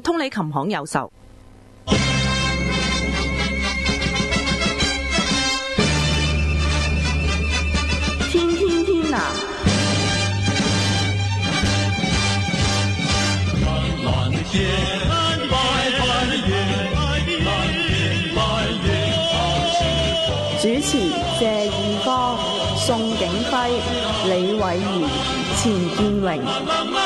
通你琴行有售，天天天啊主持谢宇光、宋景辉、李伟仪、钱建荣。